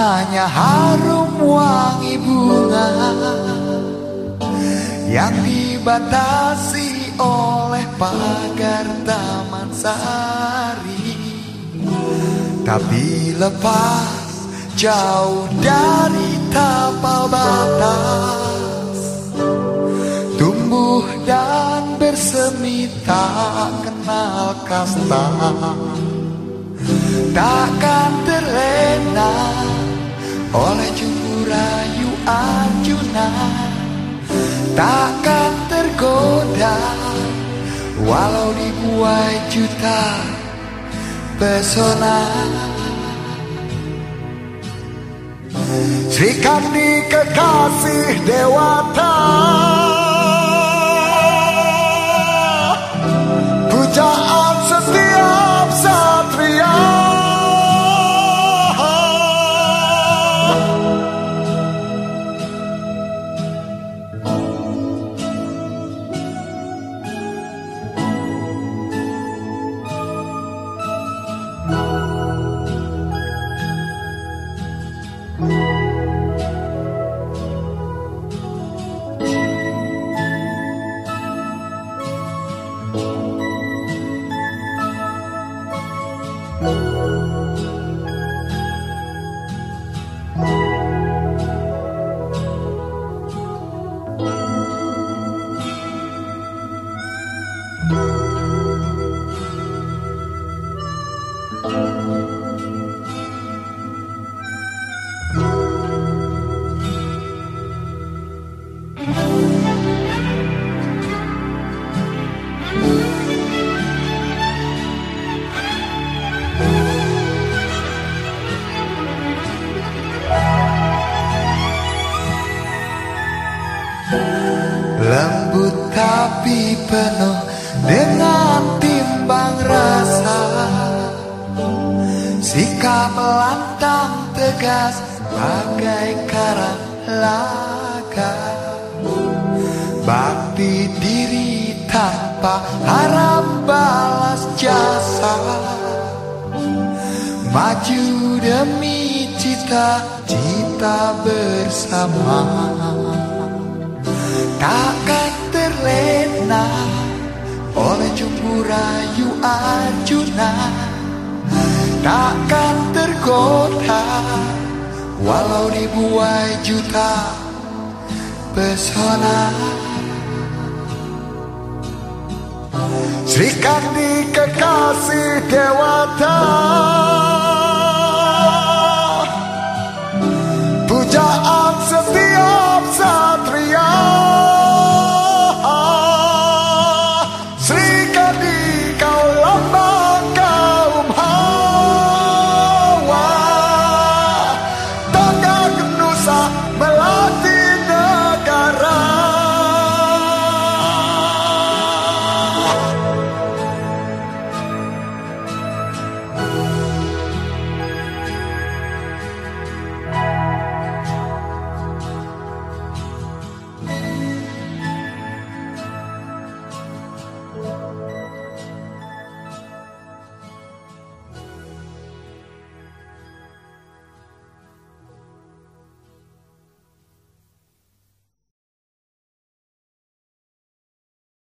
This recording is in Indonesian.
hanya harum wangi bunga yang dibatasi oleh pagar taman sari. Tapi lepas jauh dari tapal batas, tumbuh dan bersemi tak kenal kasta. Takkan terlena oleh jumbu rayu Arjuna. Takkan tergoda walau dibuai juta pesona. Sri Kandi kekasih dewata Música tapi penuh dengan timbang rasa. Sikap lantang tegas bagai karang laga. Bakti diri tanpa harap balas jasa. Maju demi cita-cita bersama. Takkan terlena oleh jumbu rayu Arjuna Takkan tergoda walau dibuai juta pesona. Sri Kandi kekasih dewata